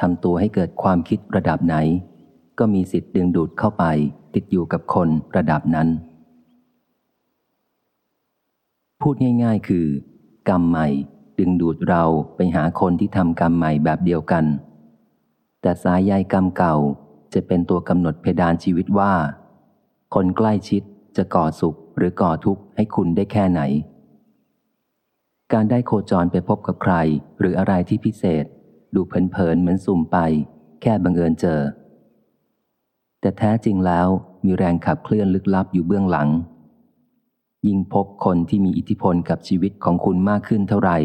ทำตัวให้เกิดความคิดระดับไหน ก็มีสิทธิ์ดึงดูดเข้าไป ติดอยู่กับคนระดับนั้น พูดง่ายๆ คือ กรรมใหม่ดึงดูดเราไปหาคนที่ทำกรรมใหม่แบบเดียวกัน แต่สายใยกรรมเก่าจะเป็นตัวกำหนดเพดานชีวิตว่า คนใกล้ชิดจะก่อสุขหรือก่อทุกข์ให้คุณได้แค่ไหน การได้โคจรไปพบกับใคร หรืออะไรที่พิเศษ ดูเผินๆเหมือนสุ่มไป แค่บังเอิญเจอ แต่แท้จริงแล้วมีแรงขับเคลื่อนลึกลับอยู่เบื้องหลัง ยิ่งพบคนที่มีอิทธิพลกับชีวิตของคุณมากขึ้นเท่าไหร่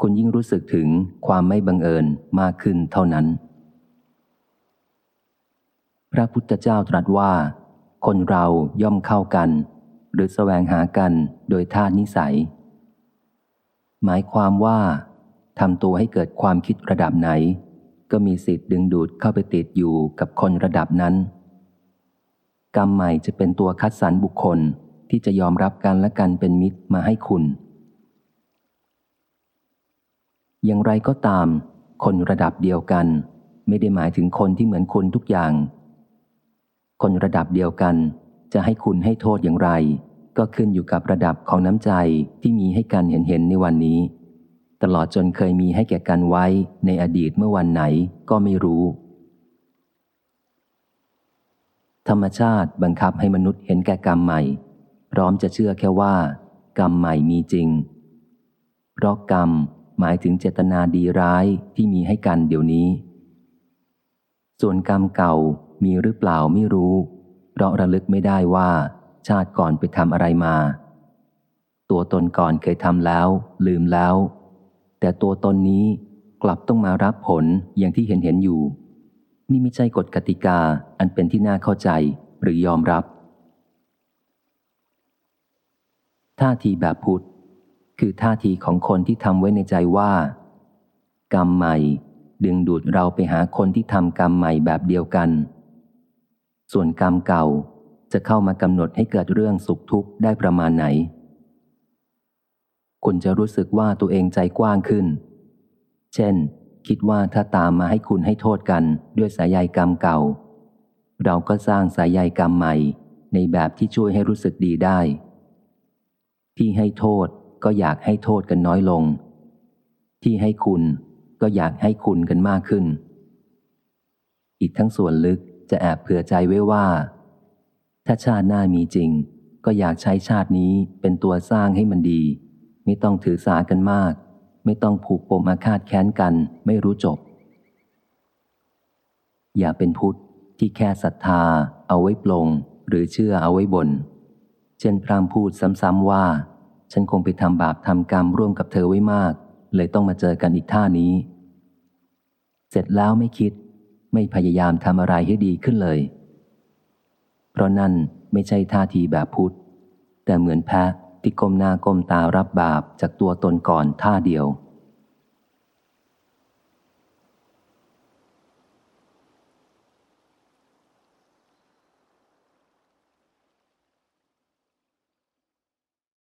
คุณยิ่งรู้สึกถึงความไม่บังเอิญมากขึ้นเท่านั้น พระพุทธเจ้าตรัสว่า คนเราย่อมเข้ากัน หรือแสวงหากันโดยท่านิสัย หมายความว่า ทำตัวให้เกิดความคิดระดับไหน ก็มีสิทธิ์ดึงดูดเข้าไปติดอยู่กับคนระดับนั้น กรรมใหม่จะเป็นตัวคัดสรรบุคคลที่จะยอมรับกันและกันเป็นมิตรมาให้คุณ อย่างไรก็ตาม คนระดับเดียวกัน ไม่ได้หมายถึงคนที่เหมือนคุณทุกอย่าง คนระดับเดียวกันจะให้คุณให้โทษอย่างไร ก็ขึ้นอยู่กับระดับของน้ำใจที่มีให้กันเห็นเห็นในวันนี้ ตลอดจนเคยมีให้แก่กันไว้ในอดีตเมื่อวันไหนก็ไม่รู้ ธรรมชาติบังคับให้มนุษย์เห็นแก่กรรมใหม่ พร้อมจะเชื่อแค่ว่า กรรมใหม่มีจริง เพราะกรรมหมายถึงเจตนาดีร้ายที่มีให้กันเดี๋ยวนี้ ส่วนกรรมเก่ามีหรือเปล่าไม่รู้ เพราะระลึกไม่ได้ว่า ชาติก่อนไปทำอะไรมา ตัวตนก่อนเคยทำแล้ว ลืมแล้ว แต่ตัวตนนี้กลับต้องมารับผลอย่างที่เห็นเห็นอยู่ นี่ไม่ใช่กฎกติกาอันเป็นที่น่าเข้าใจหรือยอมรับ ท่าทีแบบพุทธคือท่าทีของคนที่ทำไว้ในใจว่า กรรมใหม่ ดึงดูดเราไปหาคนที่ทำกรรมใหม่แบบเดียวกัน ส่วนกรรมเก่าจะเข้ามากำหนดให้เกิดเรื่องสุขทุกข์ได้ประมาณไหน คุณจะรู้สึกว่าตัวเองใจกว้างขึ้น เช่น คิดว่าถ้าตามมาให้คุณให้โทษกันด้วยสายใยกรรมเก่า เราก็สร้างสายใยกรรมใหม่ ในแบบที่ช่วยให้รู้สึกดีได้ ที่ให้โทษก็อยากให้โทษกันน้อยลง ที่ให้คุณก็อยากให้คุณกันมากขึ้น อีกทั้งส่วนลึกจะแอบเผื่อใจไว้ว่า ถ้าชาติหน้ามีจริง ก็อยากใช้ชาตินี้เป็นตัวสร้างให้มันดี ไม่ต้องถือสากันมาก ไม่ต้องผูกปมอาฆาตแค้นกันไม่รู้จบ อย่าเป็นพุทธที่แค่ศรัทธา เอาไว้ปลง หรือเชื่อเอาไว้บน เช่นพรามพูดซ้ำๆว่า ฉันคงไปทำบาปทำกรรมร่วมกับเธอไว้มาก เลยต้องมาเจอกันอีกท่านี้ เสร็จแล้วไม่คิด ไม่พยายามทำอะไรให้ดีขึ้นเลย เพราะนั่นไม่ใช่ท่าทีแบบพุทธแต่เหมือนแพะ ที่ก้มหน้าก้มตารับบาปจากตัวตนก่อนท่าเดียว